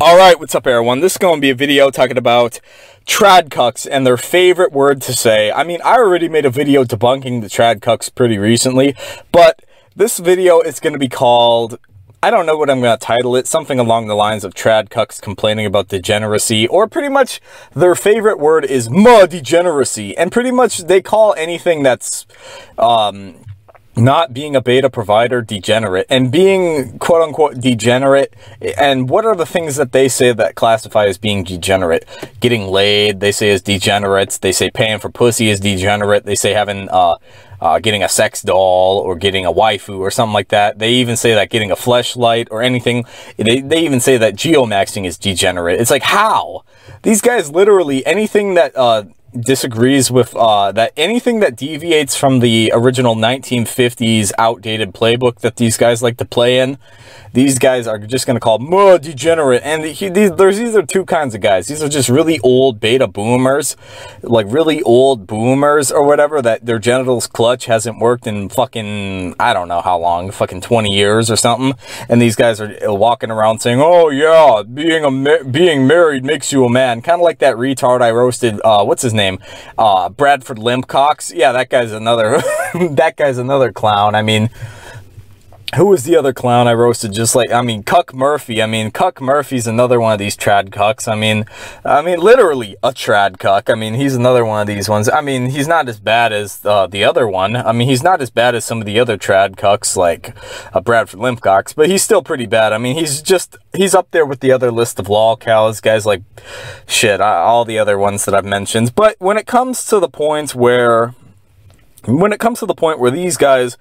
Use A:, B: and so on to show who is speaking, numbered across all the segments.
A: Alright, what's up everyone? This is going to be a video talking about trad cucks and their favorite word to say. I mean, I already made a video debunking the trad cucks pretty recently, but this video is going to be called, I don't know what I'm going to title it, something along the lines of trad cucks complaining about degeneracy, or pretty much their favorite word is ma degeneracy, and pretty much they call anything that's, um, not being a beta provider degenerate and being quote unquote degenerate and what are the things that they say that classify as being degenerate getting laid they say is degenerates they say paying for pussy is degenerate they say having uh uh, getting a sex doll or getting a waifu or something like that. They even say that getting a fleshlight or anything. They, they even say that geomaxing is degenerate. It's like, how? These guys literally, anything that, uh, disagrees with uh, that anything that deviates from the original 1950s outdated playbook that these guys like to play in, these guys are just going to call more degenerate. And he, these, there's, these are two kinds of guys. These are just really old beta boomers, like really old boomers or whatever that their genitals clutch hasn't worked in fucking, I don't know how long, fucking 20 years or something. And these guys are walking around saying, oh yeah, being a, being married makes you a man. Kind of like that retard I roasted, uh, what's his name? Uh, Bradford Limpcox. Yeah, that guy's another, that guy's another clown. I mean, who was the other clown I roasted just like, I mean, Cuck Murphy. I mean, Cuck Murphy's another one of these trad cucks. I mean, I mean, literally a trad cuck. I mean, he's another one of these ones. I mean, he's not as bad as uh, the other one. I mean, he's not as bad as some of the other trad cucks like uh, Bradford Limpcox, but he's still pretty bad. I mean, he's just, he's up there with the other list of lol cows, guys like, shit, all the other ones that I've mentioned. But when it comes to the points where, when it comes to the point where these guys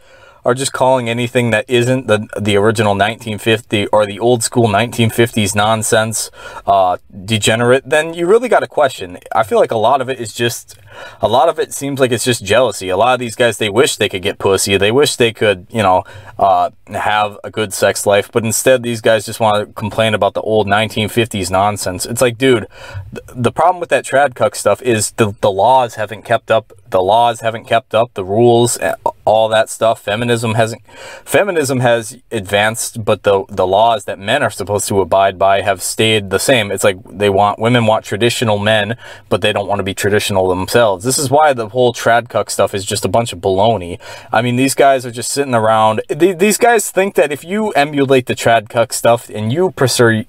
A: are just calling anything that isn't the the original 1950 or the old school 1950s nonsense uh, degenerate, then you really got to question. I feel like a lot of it is just, a lot of it seems like it's just jealousy. A lot of these guys, they wish they could get pussy. They wish they could, you know, uh, have a good sex life, but instead these guys just want to complain about the old 1950s nonsense. It's like, dude, th the problem with that trad cuck stuff is the, the laws haven't kept up the laws haven't kept up, the rules, eh, all that stuff. Feminism hasn't, feminism has advanced, but the, the laws that men are supposed to abide by have stayed the same. It's like they want, women want traditional men, but they don't want to be traditional themselves. This is why the whole trad cuck stuff is just a bunch of baloney. I mean, these guys are just sitting around. These guys think that if you emulate the trad cuck stuff and you pursue,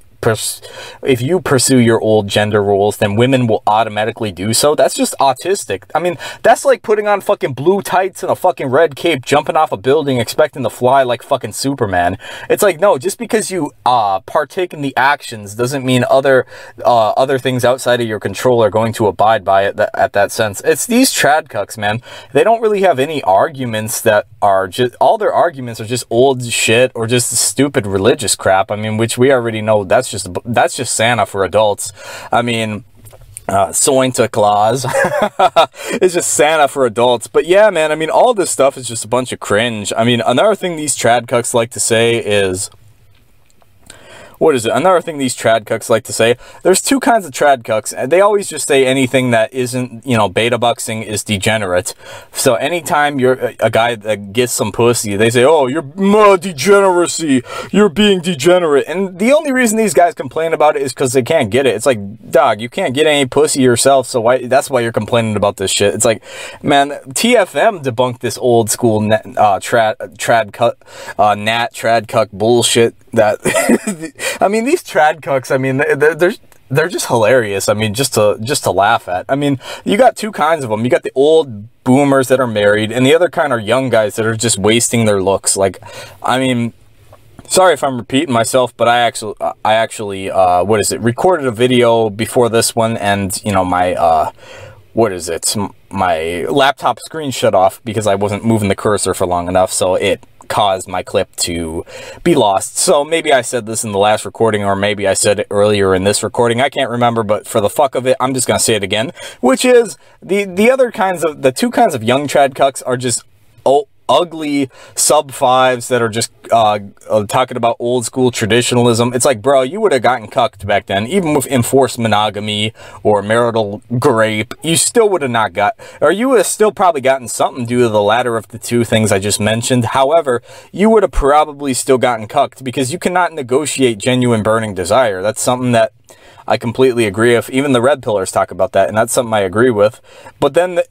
A: if you pursue your old gender roles, then women will automatically do so. That's just autistic. I mean, that's like putting on fucking blue tights and a fucking red cape, jumping off a building, expecting to fly like fucking Superman. It's like, no, just because you uh, partake in the actions doesn't mean other uh, other things outside of your control are going to abide by it that, at that sense. It's these trad cucks, man. They don't really have any arguments that are just, all their arguments are just old shit or just stupid religious crap. I mean, which we already know that's that's just that's just Santa for adults. I mean, uh, Santa Claus. it's just Santa for adults. But yeah, man, I mean, all this stuff is just a bunch of cringe. I mean, another thing these trad cucks like to say is, what is it? Another thing these trad cucks like to say, there's two kinds of trad cucks, they always just say anything that isn't, you know, beta boxing is degenerate. So anytime you're a, a guy that gets some pussy, they say, oh, you're uh, degeneracy, you're being degenerate. And the only reason these guys complain about it is because they can't get it. It's like, dog, you can't get any pussy yourself, so why, that's why you're complaining about this shit. It's like, man, TFM debunked this old school net, uh, trad, trad cut, uh, nat trad cuck bullshit that I mean, these trad cucks, I mean, they're, they're, they're just hilarious. I mean, just to, just to laugh at. I mean, you got two kinds of them. You got the old boomers that are married, and the other kind are young guys that are just wasting their looks. Like, I mean, sorry if I'm repeating myself, but I actually, I actually, uh, what is it, recorded a video before this one, and, you know, my, uh, what is it, my laptop screen shut off because I wasn't moving the cursor for long enough, so it caused my clip to be lost. So maybe I said this in the last recording or maybe I said it earlier in this recording. I can't remember, but for the fuck of it, I'm just going to say it again, which is the, the other kinds of, the two kinds of young trad cucks are just, oh, ugly sub fives that are just uh, uh, talking about old school traditionalism. It's like, bro, you would have gotten cucked back then, even with enforced monogamy or marital grape. You still would have not got, or you would have still probably gotten something due to the latter of the two things I just mentioned. However, you would have probably still gotten cucked because you cannot negotiate genuine burning desire. That's something that I completely agree with. Even the red pillers talk about that, and that's something I agree with. But then the,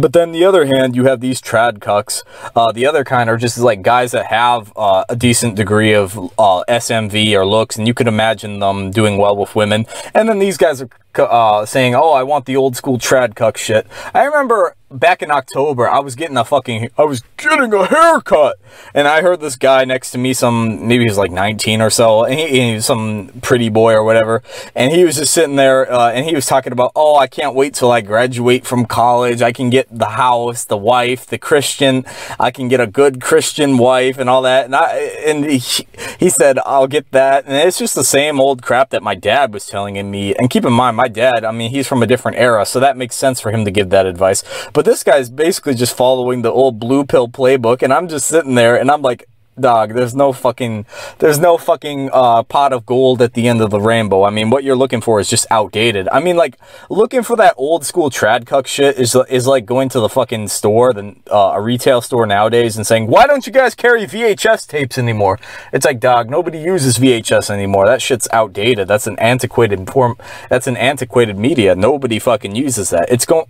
A: but then the other hand, you have these trad cucks. Uh, the other kind are just like guys that have uh, a decent degree of uh, SMV or looks, and you can imagine them doing well with women. And then these guys are uh, saying, oh, I want the old school trad cuck shit. I remember back in October, I was getting a fucking, I was getting a haircut. And I heard this guy next to me, some, maybe he was like 19 or so, and he, he was some pretty boy or whatever. And he was just sitting there, uh, and he was talking about, oh, I can't wait till I graduate from college. I can get the house, the wife, the Christian. I can get a good Christian wife and all that. And I, and he, he said, I'll get that. And it's just the same old crap that my dad was telling me. And keep in mind, my dad, I mean, he's from a different era, so that makes sense for him to give that advice. But this guy's basically just following the old blue pill playbook, and I'm just sitting there and I'm like, dog, there's no fucking, there's no fucking uh, pot of gold at the end of the rainbow. I mean, what you're looking for is just outdated. I mean, like, looking for that old school trad cuck shit is, is like going to the fucking store, the, uh, a retail store nowadays and saying, why don't you guys carry VHS tapes anymore? It's like, dog, nobody uses VHS anymore. That shit's outdated. That's an antiquated form. That's an antiquated media. Nobody fucking uses that. It's going,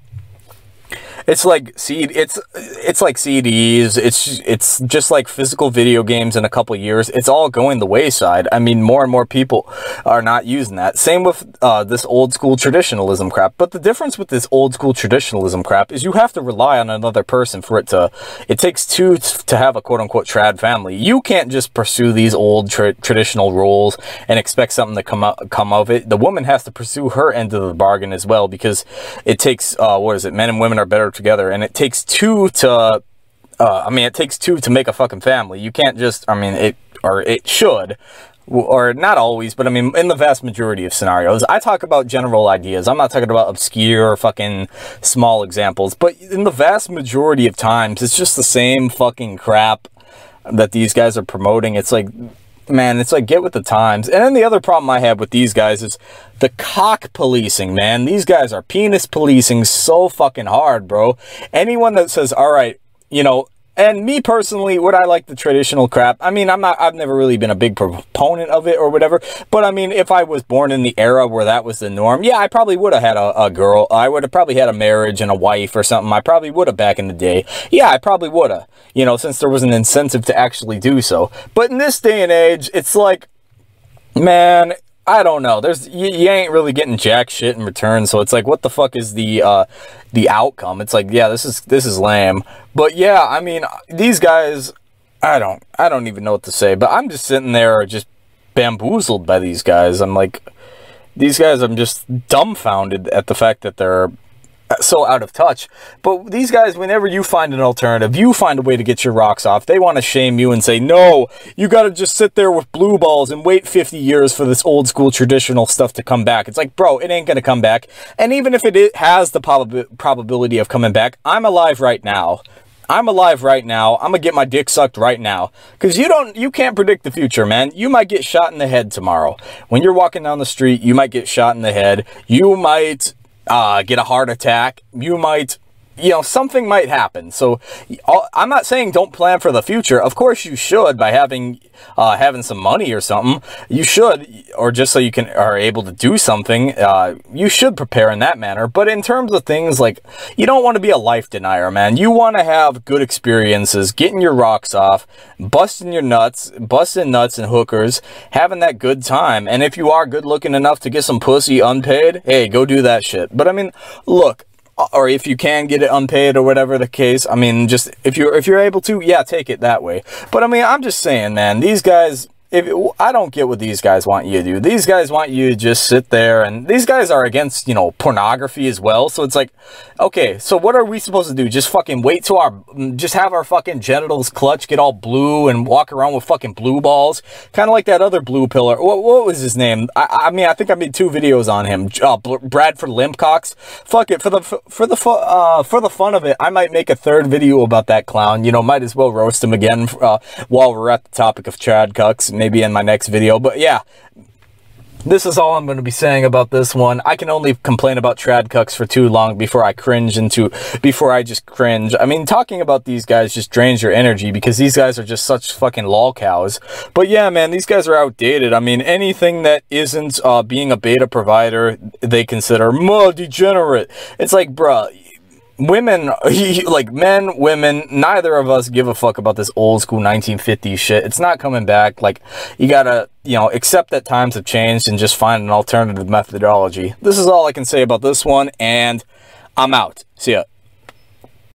A: it's like CD. It's it's like CDs. It's it's just like physical video games in a couple years. It's all going the wayside. I mean, more and more people are not using that. Same with uh, this old school traditionalism crap. But the difference with this old school traditionalism crap is you have to rely on another person for it to. It takes two to have a quote unquote trad family. You can't just pursue these old tra traditional roles and expect something to come out come of it. The woman has to pursue her end of the bargain as well because it takes uh, what is it? Men and women are better together, and it takes two to. Uh, I mean, it takes two to make a fucking family. You can't just. I mean, it or it should. Or not always, but I mean, in the vast majority of scenarios, I talk about general ideas. I'm not talking about obscure fucking small examples, but in the vast majority of times, it's just the same fucking crap that these guys are promoting. It's like man, it's like get with the times. And then the other problem I have with these guys is the cock policing, man. These guys are penis policing so fucking hard, bro. Anyone that says, all right, you know, and me personally, would I like the traditional crap? I mean, I'm not, I've never really been a big proponent of it or whatever. But I mean, if I was born in the era where that was the norm, yeah, I probably would have had a, a girl. I would have probably had a marriage and a wife or something. I probably would have back in the day. Yeah, I probably would have, you know, since there was an incentive to actually do so. But in this day and age, it's like, man, I don't know. There's you, you, ain't really getting jack shit in return, so it's like, what the fuck is the uh, the outcome? It's like, yeah, this is this is lame. But yeah, I mean, these guys, I don't, I don't even know what to say. But I'm just sitting there, just bamboozled by these guys. I'm like, these guys, I'm just dumbfounded at the fact that they're so out of touch. But these guys, whenever you find an alternative, you find a way to get your rocks off. They want to shame you and say, no, you got to just sit there with blue balls and wait 50 years for this old school traditional stuff to come back. It's like, bro, it ain't going to come back. And even if it has the prob probability of coming back, I'm alive right now. I'm alive right now. I'm gonna get my dick sucked right now. Cause you don't, you can't predict the future, man. You might get shot in the head tomorrow. When you're walking down the street, you might get shot in the head. You might uh, get a heart attack. You might, you know, something might happen. So I'm not saying don't plan for the future. Of course you should by having, uh, having some money or something. You should, or just so you can, are able to do something, uh, you should prepare in that manner. But in terms of things like, you don't want to be a life denier, man. You want to have good experiences, getting your rocks off, busting your nuts, busting nuts and hookers, having that good time. And if you are good looking enough to get some pussy unpaid, hey, go do that shit. But I mean, look, or if you can get it unpaid or whatever the case, I mean, just if you're if you're able to, yeah, take it that way. But I mean, I'm just saying, man, these guys, if I don't get what these guys want you to do. These guys want you to just sit there and these guys are against, you know, pornography as well. So it's like, okay, so what are we supposed to do? Just fucking wait till our, just have our fucking genitals clutch, get all blue and walk around with fucking blue balls. Kind of like that other blue piller. What, what was his name? I, I mean, I think I made two videos on him. Uh, Bradford Limpcox. Fuck it. For the, for the, uh, for the fun of it, I might make a third video about that clown. You know, might as well roast him again, uh, while we're at the topic of trad cucks maybe in my next video. But yeah, this is all I'm going to be saying about this one. I can only complain about trad cucks for too long before I cringe into, before I just cringe. I mean, talking about these guys just drains your energy because these guys are just such fucking lol cows. But yeah, man, these guys are outdated. I mean, anything that isn't uh, being a beta provider, they consider more degenerate. It's like, bruh, women, like men, women, neither of us give a fuck about this old school 1950s shit. It's not coming back. Like, you gotta, you know, accept that times have changed and just find an alternative methodology. This is all I can say about this one, and I'm out. See ya.